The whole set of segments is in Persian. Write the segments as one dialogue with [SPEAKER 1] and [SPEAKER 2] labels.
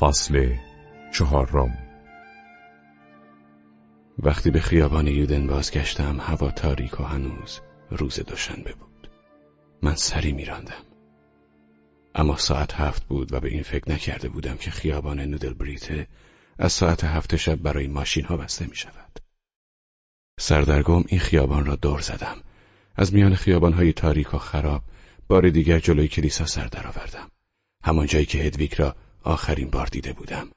[SPEAKER 1] فصل چهارم
[SPEAKER 2] وقتی به خیابان یودن بازگشتم هوا تاریک و هنوز روز دوشنبه بود من سری میراندم اما ساعت هفت بود و به این فکر نکرده بودم که خیابان نودل بریته از ساعت هفت شب برای ماشین ها بسته می شود. سردرگم این خیابان را دور زدم. از میان خیابان های تاریک و خراب بار دیگر جلوی کلیسا سر درآوردم. همان جایی که هدویک را آخرین بار دیده بودم.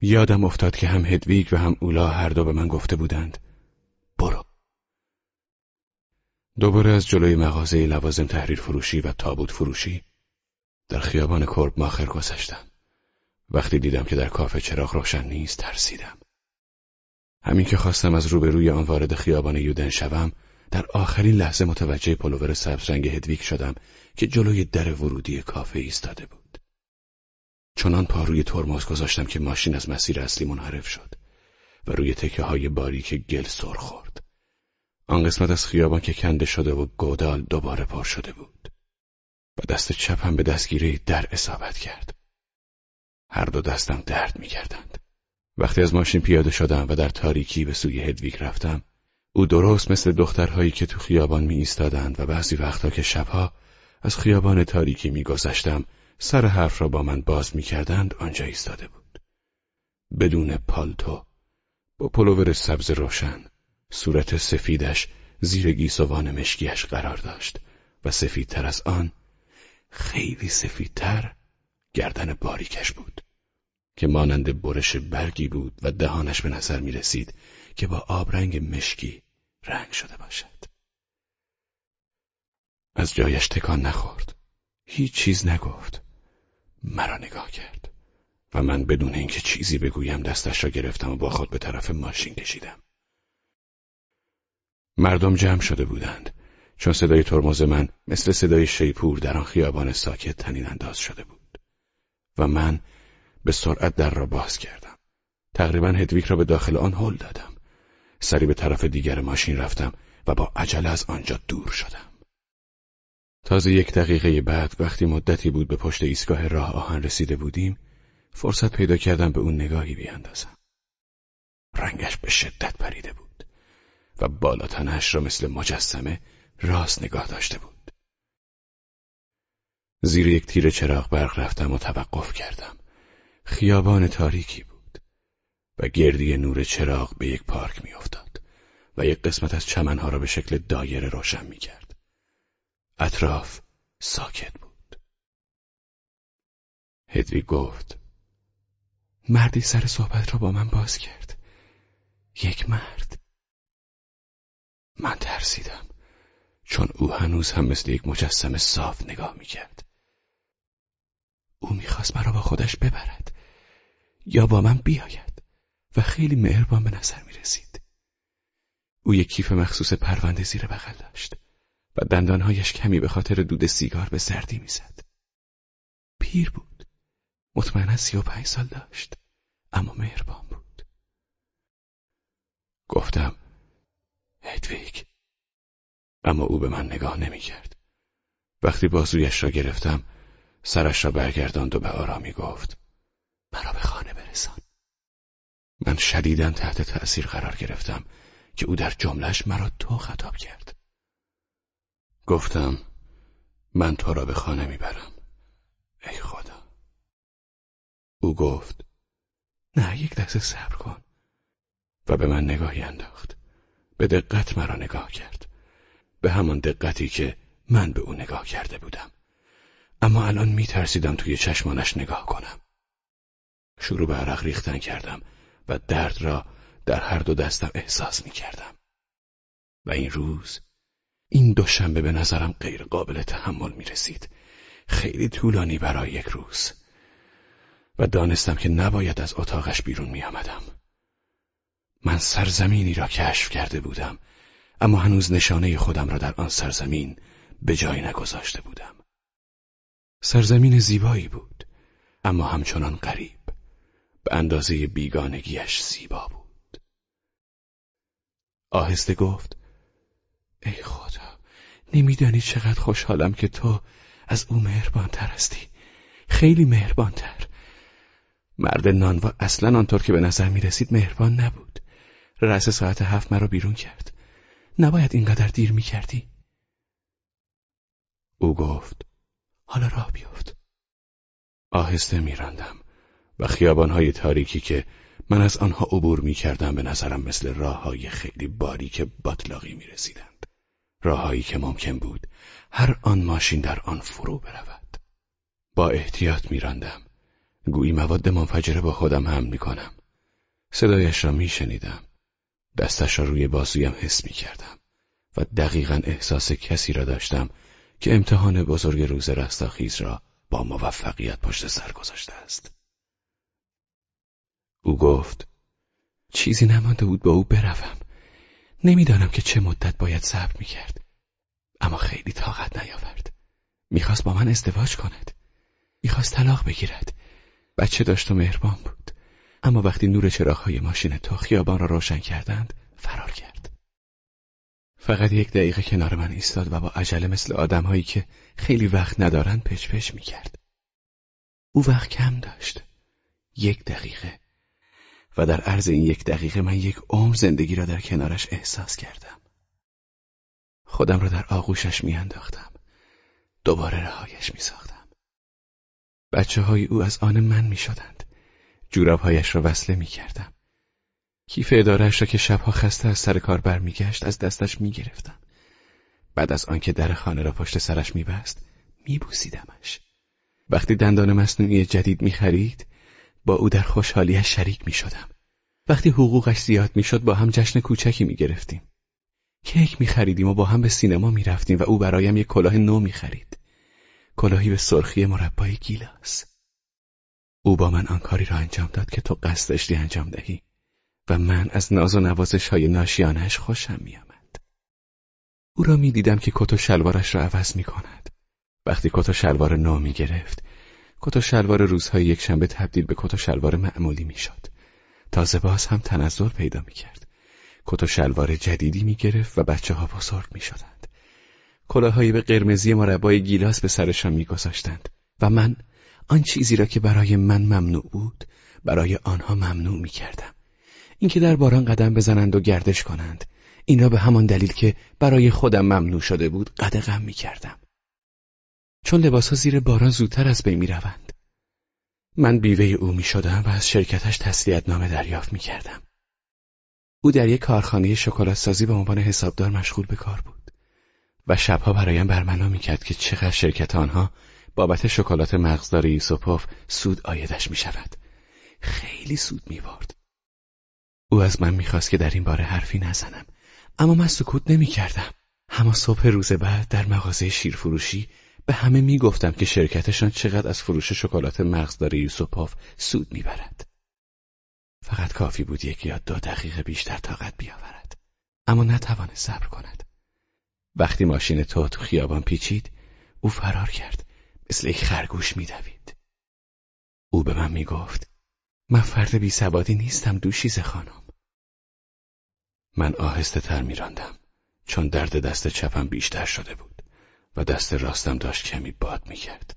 [SPEAKER 2] یادم افتاد که هم هدویگ و هم اولا هر دو به من گفته بودند برو. دوباره از جلوی مغازه لوازم تحریر فروشی و تابوت فروشی در خیابان کرب ماخر گذشتم. وقتی دیدم که در کافه چراغ روشن نیست ترسیدم. همین که خواستم از روبروی آن وارد خیابان یودن شوم در آخرین لحظه متوجه پلوور سبز رنگ هدویک شدم که جلوی در ورودی کافه ایستاده بود. چنان پا روی ترمز گذاشتم که ماشین از مسیر اصلی منحرف شد و روی تکه های باریک گل سر خورد. آن قسمت از خیابان که کنده شده و گودال دوباره پر شده بود و دست چپم به دستگیره در اصابت کرد. هر دو دستم درد می‌کردند. وقتی از ماشین پیاده شدم و در تاریکی به سوی هدویگ رفتم او درست مثل دخترهایی که تو خیابان می ایستادند و بعضی وقتا که شبها از خیابان تاریکی میگذشتم سر حرف را با من باز می‌کردند آنجا ایستاده بود. بدون پالتو با پلوور سبز روشن صورت سفیدش زیر گیسوان مشکیش قرار داشت و سفیدتر از آن خیلی سفیدتر گردن باریکش بود که مانند برش برگی بود و دهانش به نظر می رسید که با آبرنگ مشکی رنگ شده باشد. از جایش تکان نخورد. هیچ چیز نگفت. مرا نگاه کرد و من بدون اینکه چیزی بگویم دستش را گرفتم و با خود به طرف ماشین کشیدم. مردم جمع شده بودند. چون صدای ترمز من مثل صدای شیپور در آن خیابان ساکت تنین انداز شده بود. و من به سرعت در را باز کردم. تقریبا هدویک را به داخل آن هل دادم. سری به طرف دیگر ماشین رفتم و با عجله از آنجا دور شدم. تازه یک دقیقه بعد وقتی مدتی بود به پشت ایستگاه راه آهن رسیده بودیم فرصت پیدا کردم به اون نگاهی بیاندازم. رنگش به شدت پریده بود و بالاتنش را مثل مجسمه راست نگاه داشته بود. زیر یک تیر چراغ برق رفتم و توقف کردم. خیابان تاریکی بود و گردی نور چراغ به یک پارک میافتاد و یک قسمت از چمنها را به شکل دایره روشن می‌کرد. اطراف ساکت بود. هدوی گفت مردی سر صحبت را با من باز کرد. یک مرد. من ترسیدم چون او هنوز هم مثل یک مجسم صاف نگاه می‌کرد. او می‌خواست مرا با خودش ببرد یا با من بیاید و خیلی مهربان به نظر می‌رسید. او یک کیف مخصوص پرونده زیر بغل داشت. و دندانهایش کمی به خاطر دود سیگار به سردی می‌زد. پیر بود. مطمئنا سی و پنج سال داشت. اما مهربان بود. گفتم هدویگ. اما او به من نگاه نمی‌کرد. وقتی بازویش را گرفتم سرش را برگرداند و به آرامی گفت مرا به خانه برسان. من شدیدا تحت تأثیر قرار گرفتم که او در جملش مرا تو خطاب کرد. گفتم من تو را به خانه می‌برم. ای خدا. او گفت نه یک دست صبر کن. و به من نگاهی انداخت. به دقت مرا نگاه کرد. به همان دقتی که من به او نگاه کرده بودم. اما الان میترسیدم توی چشمانش نگاه کنم. شروع به عرق ریختن کردم و درد را در هر دو دستم احساس می‌کردم. و این روز این دوشنبه به نظرم غیر قابل تحمل می رسید. خیلی طولانی برای یک روز. و دانستم که نباید از اتاقش بیرون می آمدم. من سرزمینی را کشف کرده بودم اما هنوز نشانه خودم را در آن سرزمین به جای نگذاشته بودم. سرزمین زیبایی بود اما همچنان غریب به اندازه بیگانگیش زیبا بود. آهسته گفت ای خدا نمیدانی چقدر خوشحالم که تو از او مهربان تر هستی. خیلی مهربانتر. مرد نانوا اصلا آنطور که به نظر می رسید مهربان نبود. رأس ساعت هفت مرا بیرون کرد. نباید اینقدر دیر می کردی او گفت حالا راه بیفت آهسته میراندم و خیابانهای تاریکی که من از آنها عبور می کردم به نظرم مثل راه های خیلی باریک باطلاقی می رسیدند. راههایی که ممکن بود هر آن ماشین در آن فرو برود. با احتیاط می راندم. گویی مواد منفجره با خودم هم می کنم. صدایش را می شنیدم. دستش را روی بازویم حس می کردم و دقیقا احساس کسی را داشتم که امتحان بزرگ روز رستاخیز را با موفقیت پشت سر گذاشته است. او گفت چیزی نمانده بود با او بروم. نمی‌دانم که چه مدت باید صبر می‌کرد. اما خیلی طاقت نیاورد. می‌خواست با من ازدواج کند. می‌خواست طلاق بگیرد. بچه داشت و مهربان بود. اما وقتی نور چراغهای ماشین تو خیابان را روشن کردند فرار کرد. فقط یک دقیقه کنار من ایستاد و با عجله مثل آدمهایی که خیلی وقت ندارند پچ پچ می‌کرد. او وقت کم داشت. یک دقیقه. و در عرض این یک دقیقه من یک عمر زندگی را در کنارش احساس کردم. خودم را در آغوشش میانداختم. دوباره رهایش میساختم. بچه های او از آن من می شدند. جورابهایش را وصله می کردم. کیف ادارهش را که شبها خسته از سر کار برمیگشت از دستش می گرفتم. بعد از آنکه در خانه را پشت سرش میبست میبوسیدمش. وقتی دندان مصنوعی جدید می خرید با او در خوشحالیش شریک می شدم. وقتی حقوقش زیاد می شد با هم جشن کوچکی می گرفتیم. کیک می خریدیم و با هم به سینما می رفتیم و او برایم یک کلاه نو می خرید. کلاهی به سرخی مربای گیلاس. او با من آن کاری را انجام داد که تو قصد داشتی انجام دهی و من از ناز و نوازش های ناشیانش خوشم می آمد. او را می دیدم که کت و شلوارش را عوض می کند. وقتی کت و شلوار نو می گرفت کت و شلوار روزهای یک شنبه تبدیل به کت و شلوار معمولی می‌شد. تازه باز هم تنزل پیدا می‌کرد. کت و شلوار جدیدی می‌گرفت و بچه ها بزرگ می‌شدند. کلاهایی به قرمزی مربای گیلاس به سرشان میگذاشتند و من آن چیزی را که برای من ممنوع بود برای آنها ممنوع می‌کردم. اینکه در باران قدم بزنند و گردش کنند این را به همان دلیل که برای خودم ممنوع شده بود قدغم می‌کردم. چون لباسها زیر باران زودتر از بین روند. من بیوه او می شدم و از شرکتش تسلیت نامه دریافت می کردم. او در یک کارخانه شکلات سازی به عنوان حسابدار مشغول به کار بود و شبها برایم برمنا می کرد که چقدر شرکت آنها بابت شکلات مغزدار یوسوپوف سود آیدش می شود. خیلی سود می برد. او از من می‌خواست که در این باره حرفی نزنم اما من سکوت نمی کردم. اما صبح روز بعد در مغازه شیرفروشی به همه می‌گفتم که شرکتشان چقدر از فروش شکلات مغزدار یوسوپوف سود می‌برد. فقط کافی بود یک یا دو دقیقه بیشتر طاقت بیاورد. اما نتوانه صبر کند. وقتی ماشین تو تو خیابان پیچید، او فرار کرد. مثل یک خرگوش میدوید. او به من می‌گفت من فرد بی سوادی نیستم دوشیز خانم. من آهسته تر میراندم چون درد دست چپم بیشتر شده بود. و دست راستم داشت کمی باد می‌کرد.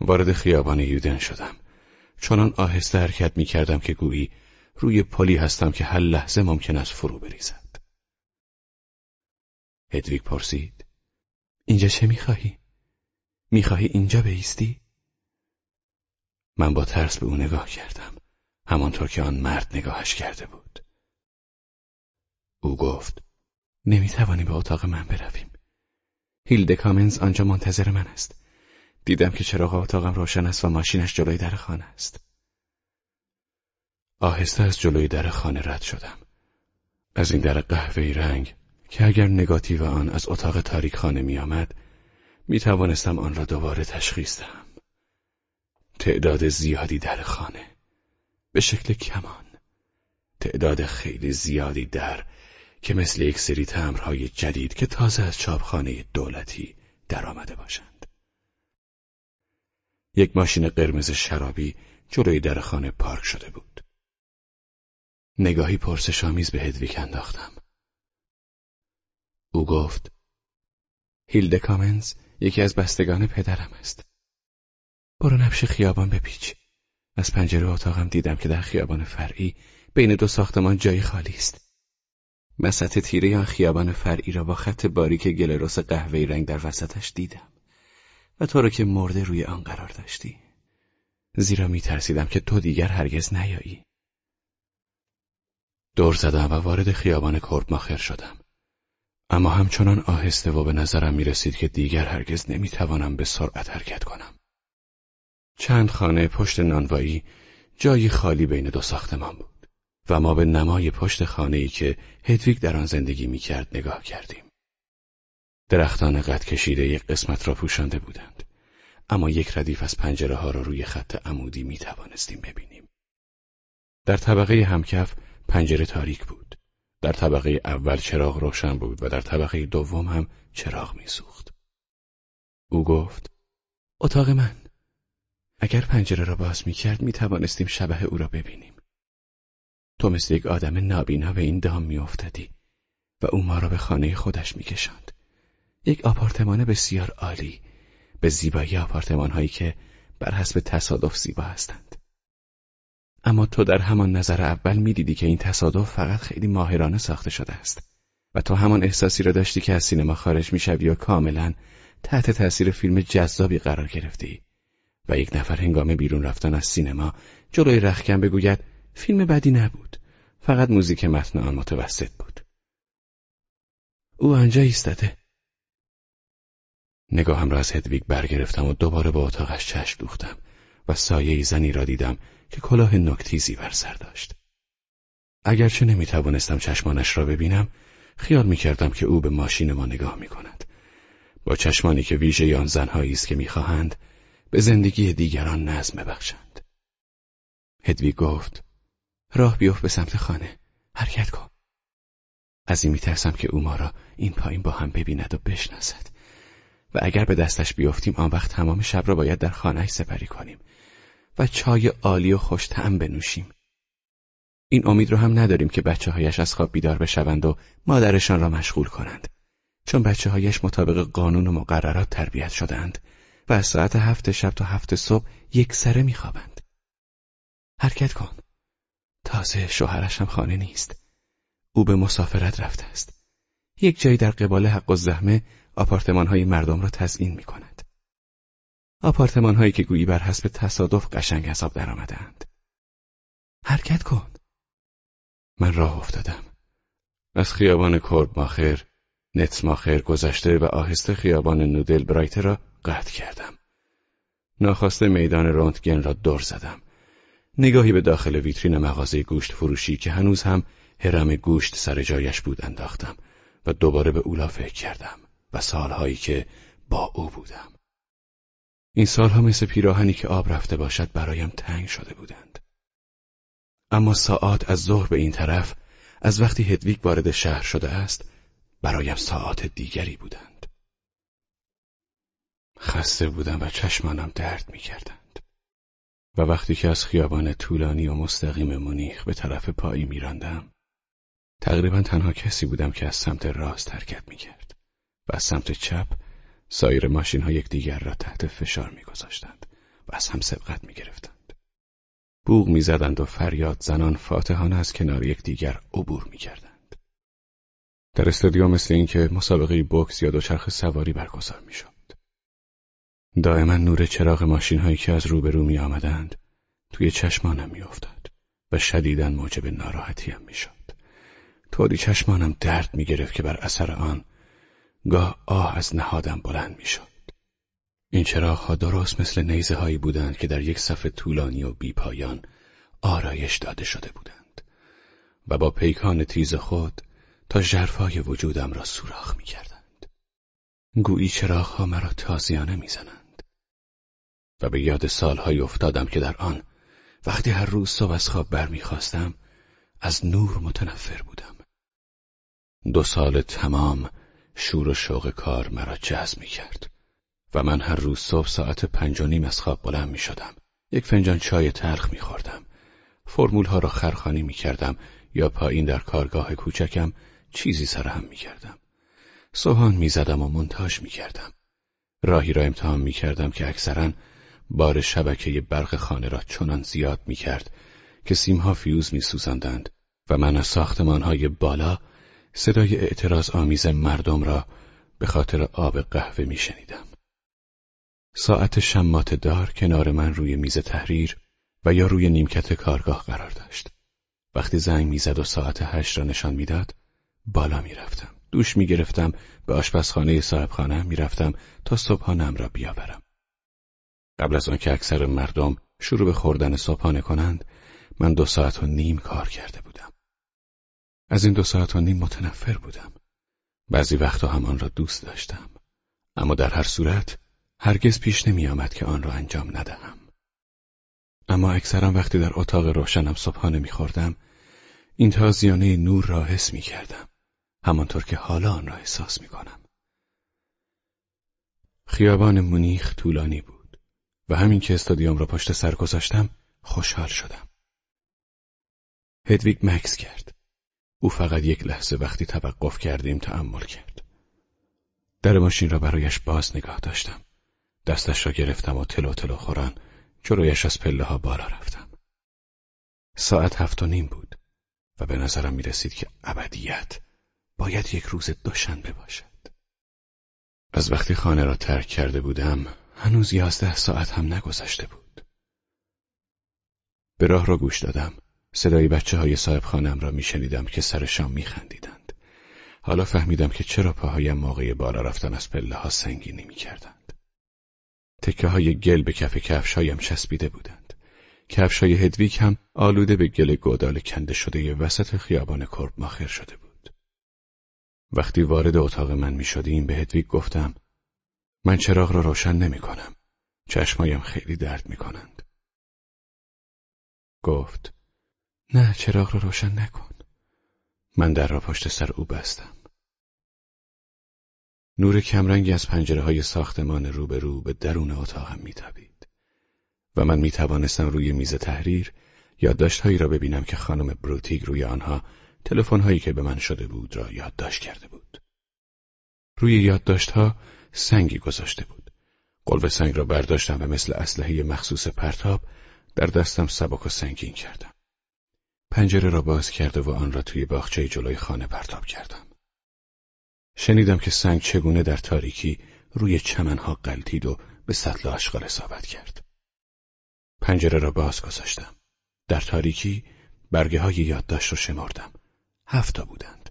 [SPEAKER 2] وارد خیابان یودن شدم. چنان آهسته حرکت می‌کردم که گویی روی پلی هستم که هر لحظه ممکن است فرو بریزد. هدویگ پرسید. اینجا چه می‌خواهی؟ می‌خواهی اینجا بیستی؟ من با ترس به او نگاه کردم. همانطور که آن مرد نگاهش کرده بود. او گفت نمی‌توانی به اتاق من برویم. هیلد کامنز آنجا منتظر من است. دیدم که چراغ اتاقم روشن است و ماشینش جلوی در خانه است. آهسته از جلوی در خانه رد شدم. از این در قهوه‌ای رنگ که اگر نگاتیو آن از اتاق تاریک خانه می آمد می توانستم آن را دوباره تشخیص دهم. تعداد زیادی در خانه به شکل کمان تعداد خیلی زیادی در که مثل یک سری تمرهای جدید که تازه از چاپخانه دولتی درآمده باشند. یک ماشین قرمز شرابی جلوی در خانه پارک شده بود. نگاهی پرسشآمیز به هدویک انداختم. او گفت هیلد کامنز یکی از بستگان پدرم است. برو نبش خیابان بپیچ از پنجره اتاقم دیدم که در خیابان فرعی بین دو ساختمان جای خالی است مسط تیره آن خیابان فرعی را با خط باریک گلروس قهوه‌ای رنگ در وسطش دیدم و تو را که مرده روی آن قرار داشتی. زیرا می ترسیدم که تو دیگر هرگز نیایی. دور زدم و وارد خیابان کربماخر شدم. اما همچنان آهسته و به نظرم می رسید که دیگر هرگز نمی توانم به سرعت حرکت کنم. چند خانه پشت نانوایی جایی خالی بین دو ساختمان بود. و ما به نمای پشت خانه ای که هدویگ در آن زندگی می کرد نگاه کردیم. درختان قد کشیده یک قسمت را پوشانده بودند. اما یک ردیف از پنجره ها را روی خط عمودی می توانستیم ببینیم. در طبقه همکف پنجره تاریک بود. در طبقه اول چراغ روشن بود و در طبقه دوم هم چراغ میسوخت. او گفت اتاق من. اگر پنجره را باز می کرد می توانستیم شبه او را ببینیم. تو مثل یک آدم نابینا به این دام می افتادی و او ما را به خانه خودش می کشند. یک آپارتمان بسیار عالی به زیبایی آپارتمان هایی که بر حسب تصادف زیبا هستند. اما تو در همان نظر اول می‌دیدی که این تصادف فقط خیلی ماهرانه ساخته شده است و تو همان احساسی را داشتی که از سینما خارج می‌شوی و کاملا تحت تاثیر فیلم جذابی قرار گرفتی و یک نفر هنگام بیرون رفتن از سینما جلوی رخکن بگوید فیلم بدی نبود فقط موزیک متن آن متوسط بود او آنجا ایستاده نگاهم را از هدویگ برگرفتم و دوباره به اتاقش چشم دوختم و سایه زنی را دیدم که کلاه نکتیزی بر سر داشت. اگرچه نمی توانستم چشمانش را ببینم، خیال می کردم که او به ماشین ما نگاه می کند. با چشمانی که ویژه آن زنهایی است که می‌خواهند به زندگی دیگران نظم ببخشند. هدوی گفت راه بیفت به سمت خانه حرکت کن از این میترسم که او ما را این پایین با هم ببیند و بشناسد و اگر به دستش بیفتیم آن وقت تمام شب را باید در خانهش سپری کنیم و چای عالی و خوش تعم بنوشیم. این امید رو هم نداریم که بچه هایش از خواب بیدار بشوند و مادرشان را مشغول کنند. چون بچه هایش مطابق قانون و مقررات تربیت شدند و از ساعت هفت شب تا هفت صبح یک سره میخوابند. حرکت کن. تازه شوهرش هم خانه نیست. او به مسافرت رفته است. یک جایی در قبال حق و زحمه آپارتمان های مردم را تزیین می کند. آپارتمان هایی که گویی بر حسب تصادف قشنگ حساب درآمدهاند. حرکت کن. من راه افتادم. از خیابان کرب ماخر، نت ماخر گذشته و آهسته خیابان نودل برایت را قطع کردم. ناخواسته میدان رونتگن را دور زدم. نگاهی به داخل ویترین مغازه گوشت فروشی که هنوز هم هرم گوشت سر جایش بود انداختم و دوباره به اولا فکر کردم و سالهایی که با او بودم. این سالها مثل پیراهنی که آب رفته باشد برایم تنگ شده بودند. اما ساعت از ظهر به این طرف از وقتی هدویگ وارد شهر شده است برایم ساعت دیگری بودند. خسته بودم و چشمانم درد می کردند. و وقتی که از خیابان طولانی و مستقیم مونیخ به طرف پایی میراندم تقریبا تنها کسی بودم که از سمت راست حرکت می کرد و از سمت چپ سایر ماشین ها یکدیگر را تحت فشار میگذاشتند و از هم سبقت می‌گرفتند. بوغ می‌زدند و فریاد زنان فاتحانه از کنار یکدیگر عبور می‌کردند. در استادیوم مثل اینکه مسابقه بوکس یا دوچرخه سواری برگزار می‌شد. دائما نور چراغ ماشین هایی که از روبرو می آمدند توی چشمانم میافتاد و شدیدا موجب ناراحتیم می‌شد. طوری چشمانم درد می گرفت که بر اثر آن گاه آه از نهادم بلند می‌شد. این ها درست مثل نیزه هایی بودند که در یک صف طولانی و بیپایان آرایش داده شده بودند و با پیکان تیز خود تا ژرفای وجودم را سوراخ می‌کردند. گویی ها مرا تازیانه می‌زنند و به یاد سالهایی افتادم که در آن وقتی هر روز صبح از خواب برمیخواستم از نور متنفر بودم. دو سال تمام شور و شوق کار مرا جذب می کرد و من هر روز صبح ساعت پنج و نیم از خواب بلند می شدم. یک فنجان چای تلخ می خوردم. را خرخانی می کردم یا پایین در کارگاه کوچکم چیزی سرهم می کردم. سوهان می زدم و منتاج می کردم. راهی را امتحان می کردم که اکثرا بار شبکه برق خانه را چنان زیاد می کرد که سیمها فیوز می و من از ساختمانهای بالا صدای اعتراض آمیز مردم را به خاطر آب قهوه می شنیدم. ساعت شمات دار کنار من روی میز تحریر و یا روی نیمکت کارگاه قرار داشت. وقتی زنگ می‌زد و ساعت هشت را نشان می‌داد، بالا می‌رفتم. دوش می‌گرفتم به آشپزخانه صاحبخانه می‌رفتم تا صبحانم را بیاورم. قبل از آنکه اکثر مردم شروع به خوردن صبحانه کنند، من دو ساعت و نیم کار کرده بودم. از این دو ساعت و نیم متنفر بودم. بعضی وقتا هم آن را دوست داشتم. اما در هر صورت هرگز پیش نمی آمد که آن را انجام ندهم. اما اکثرا وقتی در اتاق روشنم صبحانه میخوردم این تازیانه نور را حس می کردم. همانطور که حالا آن را احساس می کنم. خیابان مونیخ طولانی بود و همین که استادیوم را پشت سر گذاشتم خوشحال شدم. هدویگ مکس کرد. او فقط یک لحظه وقتی توقف کردیم تعمل کرد. در ماشین را برایش باز نگاه داشتم. دستش را گرفتم و تلو تلو خوران جلویش از پله ها بالا رفتم. ساعت هفت و نیم بود و به نظرم می رسید که ابدیت باید یک روز دوشنبه باشد. از وقتی خانه را ترک کرده بودم هنوز یازده ساعت هم نگذشته بود. به راه را گوش دادم. صدای بچه های صاحب خانم را می شنیدم که سر شام می خندیدند. حالا فهمیدم که چرا پاهایم موقع بالا رفتن از پله ها سنگینی می کردند. تکه های گل به کف کفش هایم چسبیده بودند. کفش های هدویک هم آلوده به گل گودال کنده شده وسط خیابان کرب ماخر شده بود. وقتی وارد اتاق من می شدیم به هدویک گفتم من چراغ را روشن نمی کنم. چشمایم خیلی درد می کنند. گفت نه چراغ را روشن نکن. من در را پشت سر او بستم. نور کمرنگی از پنجره های ساختمان روبرو به درون اتاقم میتابید و من می‌توانستم روی میز تحریر یادداشتهایی را ببینم که خانم بروتیگ روی آنها تلفن‌هایی که به من شده بود را یادداشت کرده بود. روی یادداشتها سنگی گذاشته بود. قلب سنگ را برداشتم و مثل اسلحه مخصوص پرتاب در دستم سبک و سنگین کردم. پنجره را باز کرده و آن را توی باغچه جلوی خانه پرتاب کردم. شنیدم که سنگ چگونه در تاریکی روی چمنها قلتید و به سطل آشغال اصابت کرد. پنجره را باز گذاشتم. در تاریکی برگه های یادداشت رو شمردم. هفتا بودند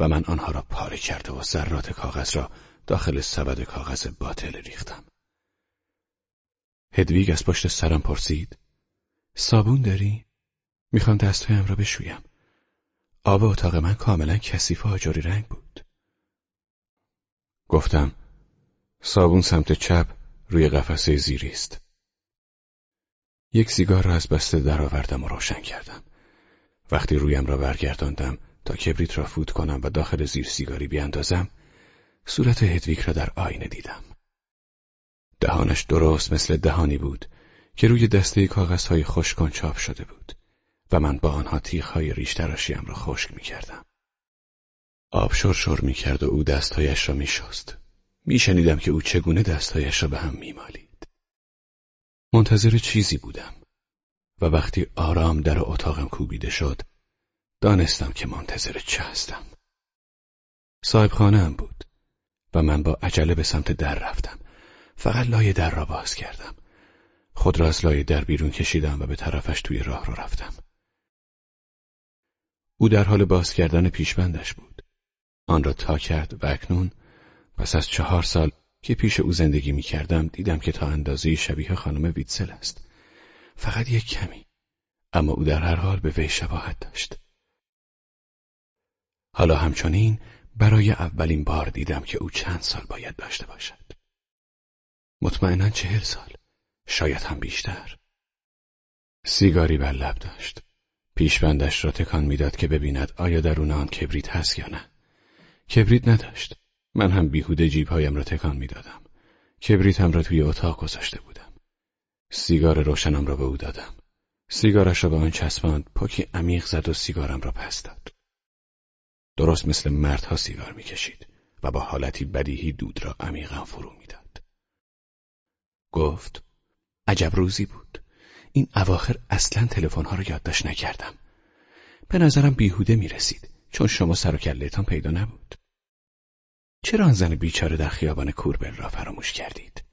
[SPEAKER 2] و من آنها را پاره کرده و ذرات کاغذ را داخل سبد کاغذ باطل ریختم. هدویگ از پشت سرم پرسید صابون داری؟ می‌خوام دستهایم را بشویم. آب اتاق من کاملا کثیف و آجوری رنگ بود. گفتم صابون سمت چپ روی قفسه زیری است. یک سیگار را از بسته درآوردم و روشن کردم. وقتی رویم را برگرداندم تا کبریت را فوت کنم و داخل زیر سیگاری بیاندازم صورت هدویک را در آینه دیدم. دهانش درست مثل دهانی بود که روی دسته کاغذهای خشکان چاپ شده بود و من با آنها تیغهای ریش تراشیم را خشک می کردم. آب شرشر می کرد و او دستهایش را می شست. می شنیدم که او چگونه دستهایش را به هم می مالید. منتظر چیزی بودم و وقتی آرام در اتاقم کوبیده شد دانستم که منتظر چه هستم. صاحب خانه بود و من با عجله به سمت در رفتم. فقط لای در را باز کردم. خود را از لای در بیرون کشیدم و به طرفش توی راه رو رفتم. او در حال باز کردن پیشبندش بود. آن را تا کرد و اکنون پس از چهار سال که پیش او زندگی می کردم دیدم که تا اندازه شبیه خانم ویتسل است. فقط یک کمی. اما او در هر حال به وی شباهت داشت. حالا همچنین برای اولین بار دیدم که او چند سال باید داشته باشد. مطمئنا چهل سال. شاید هم بیشتر. سیگاری بر لب داشت. پیشبندش را تکان می‌داد که ببیند آیا درون آن کبریت هست یا نه. کبریت نداشت. من هم بیهوده جیبهایم را تکان می‌دادم. کبریتم را توی اتاق گذاشته بودم. سیگار روشنم را به او دادم. سیگارش را به آن چسباند، پاکی عمیق زد و سیگارم را پس داد. درست مثل مردها سیگار می‌کشید و با حالتی بدیهی دود را عمیقا فرو می‌داد. گفت عجب روزی بود. این اواخر اصلا تلفن‌ها رو یادداشت نکردم. به نظرم بیهوده می رسید چون شما سر و کلهتان پیدا نبود. چرا آن زن بیچاره در خیابان کوربل را فراموش کردید؟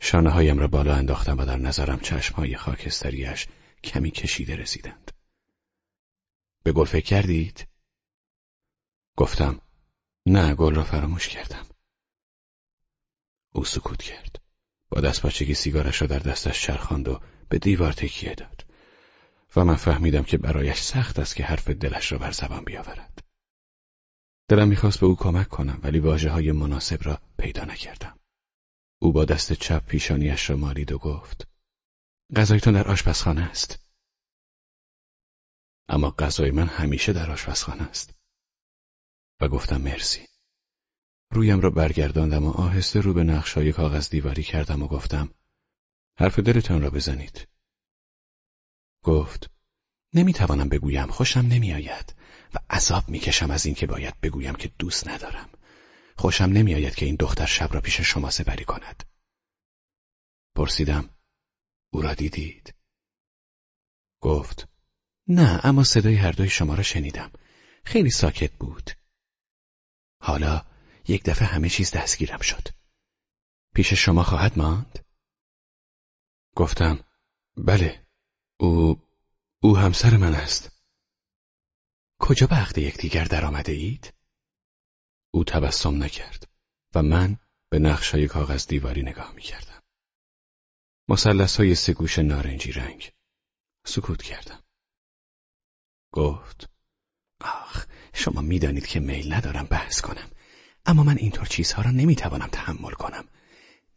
[SPEAKER 2] شانه هایم را بالا انداختم و در نظرم چشم های خاکستریش کمی کشیده رسیدند. به گل فکر کردید؟ گفتم نه گل را فراموش کردم. او سکوت کرد. با دست پاچگی سیگارش را در دستش چرخاند و به دیوار تکیه داد. و من فهمیدم که برایش سخت است که حرف دلش را بر زبان بیاورد. دلم می‌خواست به او کمک کنم ولی واجه های مناسب را پیدا نکردم. او با دست چپ پیشانیش را مالید و گفت غذایتون در آشپزخانه است. اما غذای من همیشه در آشپزخانه است. و گفتم مرسی. رویم را برگرداندم و آهسته رو به نقشای کاغذ دیواری کردم و گفتم حرف دلتان را بزنید. گفت نمی‌توانم بگویم خوشم نمیآید و عذاب می‌کشم از اینکه باید بگویم که دوست ندارم. خوشم نمیآید که این دختر شب را پیش شما سپری کند. پرسیدم او را دیدید؟ گفت نه اما صدای هر دوی شما را شنیدم خیلی ساکت بود حالا یک دفعه همه چیز دستگیرم شد پیش شما خواهد ماند گفتم بله او او همسر من است کجا به عقد یکدیگر درآمده اید او تبسم نکرد و من به نقشای کاغذ دیواری نگاه می کردم. مسلس های سگوش نارنجی رنگ. سکوت کردم. گفت آخ شما می‌دانید که میل ندارم بحث کنم اما من اینطور چیزها را نمی‌توانم تحمل کنم.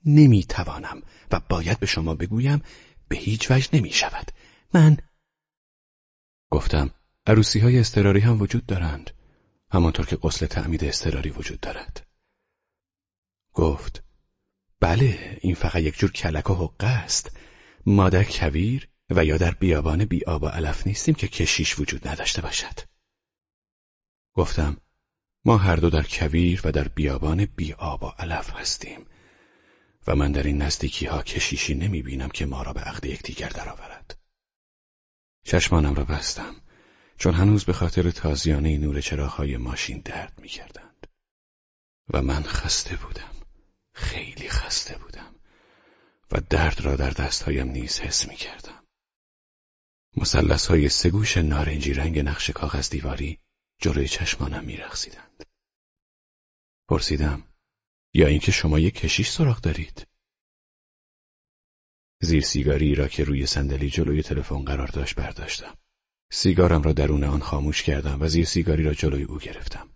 [SPEAKER 2] نمی‌توانم و باید به شما بگویم به هیچ وجه نمی شود من گفتم عروسی های استراری هم وجود دارند همانطور که قسل تعمید استراری وجود دارد. گفت بله این فقط یک جور کلک و حقه است. ما در کویر و یا در بیابان بی آب و علف نیستیم که کشیش وجود نداشته باشد گفتم ما هر دو در کویر و در بیابان بی آب و علف هستیم و من در این نزدیکی ها کشیشی نمی بینم که ما را به عقد یکدیگر درآورد. چشمانم را بستم چون هنوز به خاطر تازیانه نور چراغهای ماشین درد می کردند. و من خسته بودم. خیلی خسته بودم. و درد را در دستهایم نیز حس می کردم. مسلس های سگوش نارنجی رنگ نقش کاغذ دیواری جلوی چشمانم می رخصیدند. پرسیدم یا اینکه شما یک کشیش سراغ دارید؟ زیر سیگاری را که روی صندلی جلوی تلفن قرار داشت برداشتم. سیگارم را درون آن خاموش کردم و زیر سیگاری را جلوی او گرفتم.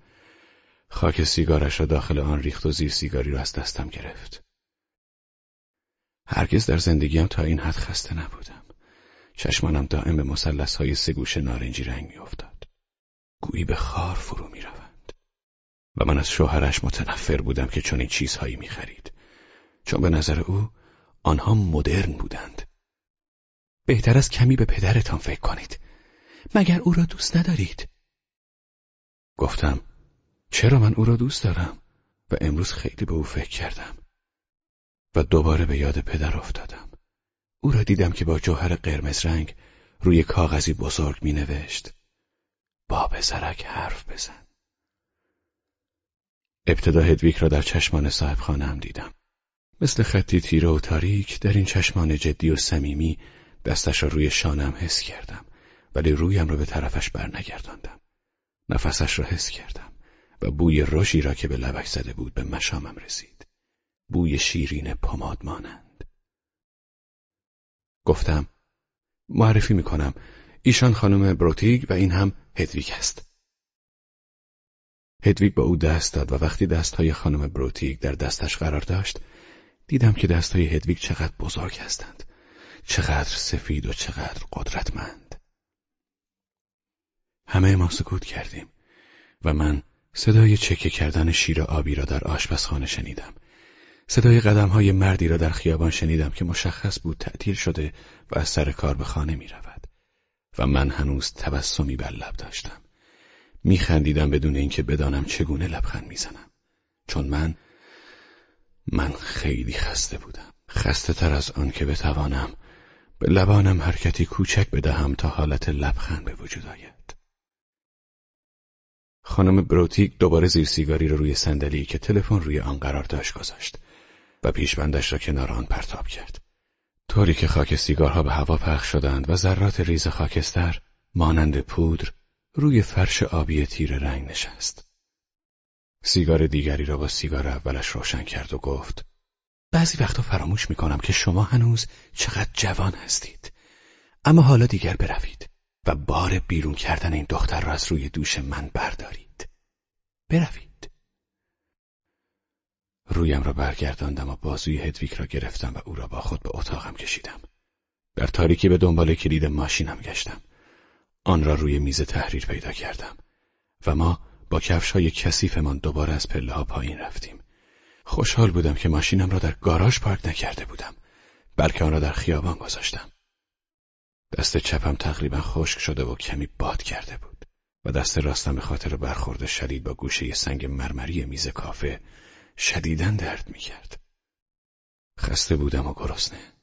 [SPEAKER 2] خاک سیگارش را داخل آن ریخت و زیر سیگاری را از دستم گرفت. هرگز در زندگیم تا این حد خسته نبودم. چشمانم دائم به مسلس های سگوش نارنجی رنگ میافتاد. گویی به خار فرو می روند. و من از شوهرش متنفر بودم که چنین چیزهایی می خرید. چون به نظر او آنها مدرن بودند. بهتر از کمی به پدرتان فکر کنید. مگر او را دوست ندارید؟ گفتم چرا من او را دوست دارم و امروز خیلی به او فکر کردم و دوباره به یاد پدر افتادم او را دیدم که با جوهر قرمز رنگ روی کاغذی بزرگ می نوشت با پسرک حرف بزن ابتدا هدویک را در چشمان صاحب خانم دیدم مثل خطی تیره و تاریک در این چشمان جدی و صمیمی دستش را روی شانم حس کردم ولی رویم را به طرفش برنگرداندم. نفسش را حس کردم و بوی رژی را که به لبک زده بود به مشامم رسید. بوی شیرین پماد مانند. گفتم معرفی می‌کنم ایشان خانم بروتیگ و این هم هدویگ است. هدویگ با او دست داد و وقتی دستهای خانم بروتیگ در دستش قرار داشت دیدم که دستهای هدویگ چقدر بزرگ هستند. چقدر سفید و چقدر قدرتمند. همه ما سکوت کردیم و من صدای چکه کردن شیر آبی را در آشپزخانه شنیدم. صدای قدم های مردی را در خیابان شنیدم که مشخص بود تعطیل شده و از سر کار به خانه می رود. و من هنوز تبسمی بر لب داشتم. می خندیدم بدون اینکه بدانم چگونه لبخند می‌زنم. چون من من خیلی خسته بودم. خسته تر از آن که بتوانم به لبانم حرکتی کوچک بدهم تا حالت لبخند به وجود آید. خانم بروتیک دوباره زیر سیگاری را روی صندلی که تلفن روی آن قرار داشت گذاشت و پیشبندش را کنار آن پرتاب کرد. طوری که خاک سیگارها به هوا پخش شدند و ذرات ریز خاکستر مانند پودر روی فرش آبی تیر رنگ نشست. سیگار دیگری را با سیگار اولش روشن کرد و گفت بعضی وقتا فراموش می‌کنم که شما هنوز چقدر جوان هستید. اما حالا دیگر بروید و بار بیرون کردن این دختر را از روی دوش من بردارید. بروید. رویم را برگرداندم و بازوی هدویک را گرفتم و او را با خود به اتاقم کشیدم. در تاریکی به دنبال کلید ماشینم گشتم. آن را روی میز تحریر پیدا کردم و ما با کفش های کثیفمان دوباره از پله ها پایین رفتیم. خوشحال بودم که ماشینم را در گاراژ پارک نکرده بودم بلکه آن را در خیابان گذاشتم. دست چپم تقریبا خشک شده و کمی باد کرده بود و دست راستم به خاطر برخورد شدید با گوشه سنگ مرمری میز کافه شدیدن درد می‌کرد. خسته بودم و گرسنه.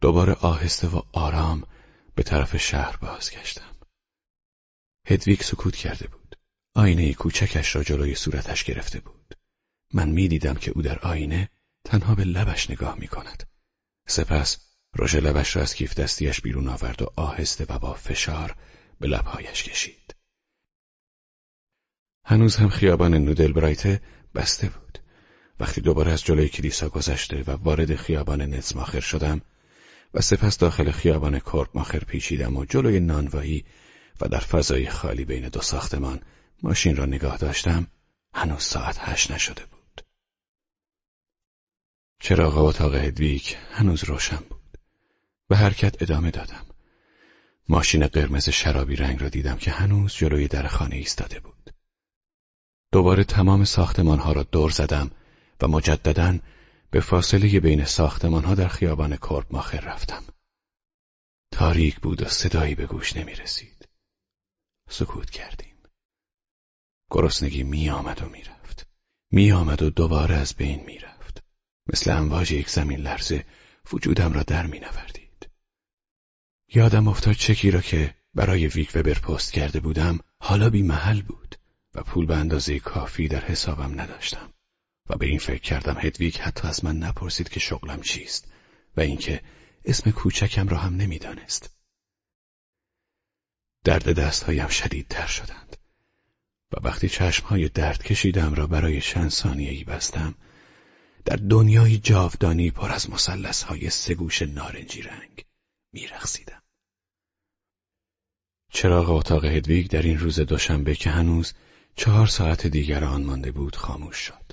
[SPEAKER 2] دوباره آهسته و آرام به طرف شهر بازگشتم. هدویک سکوت کرده بود. آینه کوچکش را جلوی صورتش گرفته بود. من می‌دیدم که او در آینه تنها به لبش نگاه می کند. سپس رژ لبش را از کیف دستیش بیرون آورد و آهسته و با فشار به لبهایش کشید. هنوز هم خیابان نودل برایته بسته بود. وقتی دوباره از جلوی کلیسا گذشته و وارد خیابان نزماخر شدم و سپس داخل خیابان ماخر پیچیدم و جلوی نانوایی و در فضای خالی بین دو ساختمان ماشین را نگاه داشتم هنوز ساعت هشت نشده بود. چراغ اتاق هدویک هنوز روشن بود. به حرکت ادامه دادم. ماشین قرمز شرابی رنگ را دیدم که هنوز جلوی در خانه ایستاده بود. دوباره تمام ساختمان ها را دور زدم و مجددا به فاصله بین ساختمان ها در خیابان کرب ماخر رفتم. تاریک بود و صدایی به گوش نمی رسید. سکوت کردیم. گرسنگی می آمد و می رفت. می آمد و دوباره از بین می رفت. مثل امواج یک زمین لرزه وجودم را در می نوردید. یادم افتاد چکی را که برای ویک وبر پست کرده بودم حالا بی محل بود و پول به اندازه کافی در حسابم نداشتم. و به این فکر کردم هدویگ حتی از من نپرسید که شغلم چیست و اینکه اسم کوچکم را هم نمی‌دانست. درد دستهایم شدیدتر شدند و وقتی چشمهای درد کشیدم را برای چند ثانیه بستم در دنیای جاودانی پر از مسلسهای سگوش نارنجی رنگ میرخسیدم. چراغ اتاق هدویگ در این روز دوشنبه که هنوز چهار ساعت دیگر آن مانده بود خاموش شد.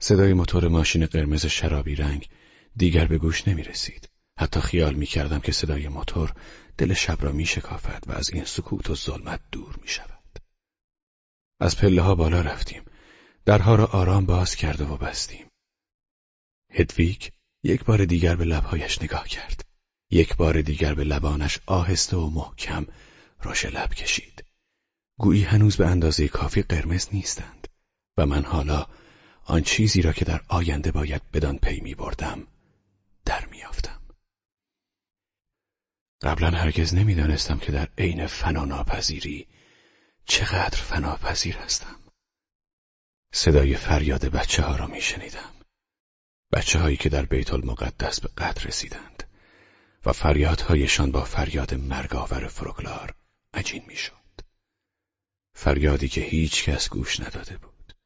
[SPEAKER 2] صدای موتور ماشین قرمز شرابی رنگ دیگر به گوش نمی رسید. حتی خیال می کردم که صدای موتور دل شب را می شکافد و از این سکوت و ظلمت دور می شود. از پله ها بالا رفتیم. درها را آرام باز کرده و بستیم. هدویک یک بار دیگر به لبهایش نگاه کرد. یک بار دیگر به لبانش آهسته و محکم راش لب کشید. گویی هنوز به اندازه کافی قرمز نیستند و من حالا آن چیزی را که در آینده باید بدان پی می بردم در میافتم. قبلا هرگز نمی‌دانستم که در عین فناناپذیری چقدر فناپذیر هستم. صدای فریاد بچه ها را می شنیدم. بچه هایی که در بیت المقدس به قتل رسیدند و فریادهایشان با فریاد مرگاور فروکلار عجین می شد. فریادی که هیچ کس گوش نداده بود.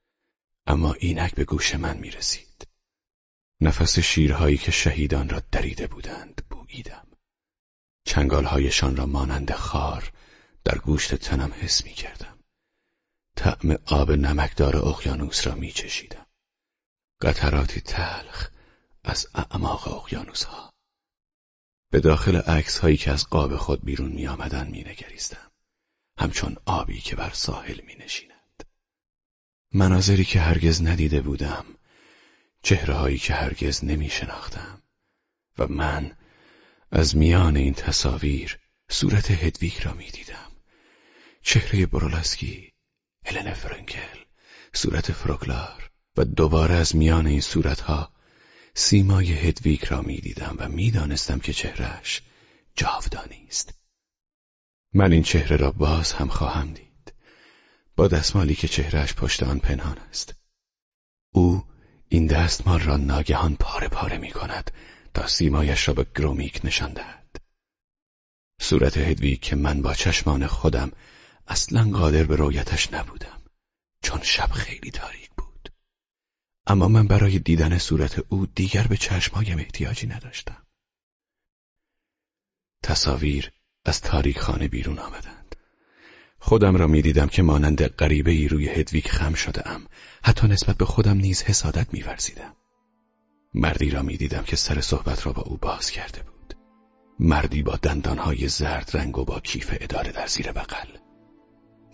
[SPEAKER 2] اما اینک به گوش من می رسید. نفس شیرهایی که شهیدان را دریده بودند بوییدم. چنگالهایشان را مانند خار در گوشت تنم حس می کردم. طعم آب نمکدار اقیانوس را می چشیدم. قطراتی تلخ از اعماق اقیانوس ها. به داخل عکس هایی که از قاب خود بیرون می آمدن می نگریستم. همچون آبی که بر ساحل می نشیند. مناظری که هرگز ندیده بودم چهرههایی که هرگز نمی شناختم و من از میان این تصاویر صورت هدویک را می دیدم چهره برولسکی هلن فرنکل صورت فروکلار و دوباره از میان این صورتها سیمای هدویک را می‌دیدم و می‌دانستم که چهرهش جاودانی است من این چهره را باز هم خواهم دید. با دستمالی که چهرهش پشت آن پنهان است. او این دستمال را ناگهان پاره پاره می کند تا سیمایش را به گرومیک نشان دهد. صورت هدویگ که من با چشمان خودم اصلا قادر به رویتش نبودم چون شب خیلی تاریک بود. اما من برای دیدن صورت او دیگر به چشمهایم احتیاجی نداشتم. تصاویر از تاریک خانه بیرون آمدند. خودم را می‌دیدم که مانند غریبه ای روی هدویک خم شده ام حتی نسبت به خودم نیز حسادت میورزیدم. مردی را می‌دیدم که سر صحبت را با او باز کرده بود. مردی با دندانهای زرد رنگ و با کیف اداره در زیر بغل.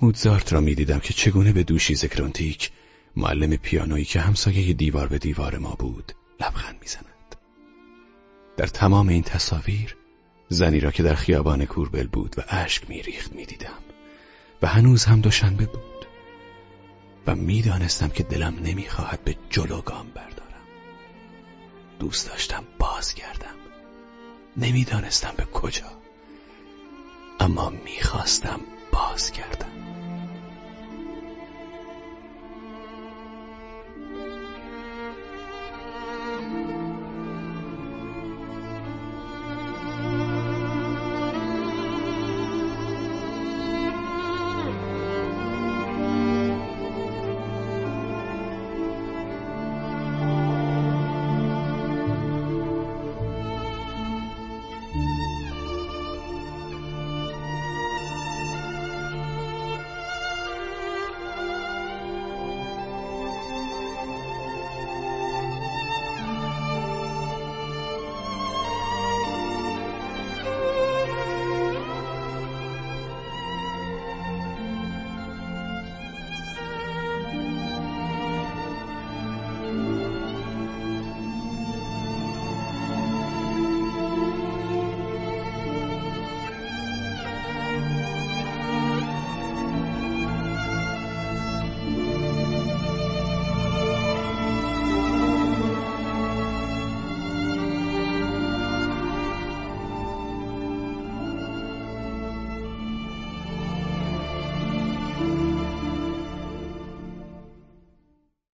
[SPEAKER 2] موتزارت را می‌دیدم که چگونه به دوشی زکرونتیک معلم پیانویی که همسایه دیوار به دیوار ما بود لبخند می‌زند. در تمام این تصاویر زنی را که در خیابان کوربل بود و اشک میریخت می‌دیدم و هنوز هم دوشنبه بود و می‌دانستم که دلم نمی‌خواهد به جلو گام بردارم. دوست داشتم باز کردم نمی‌دانستم به کجا اما می‌خواستم باز کردم